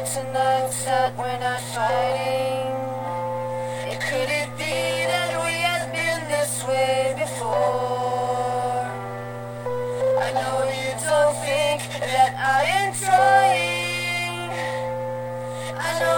hearts are not set, we're not fighting. It could it be that we had been this way before? I know you don't think that I am trying. I know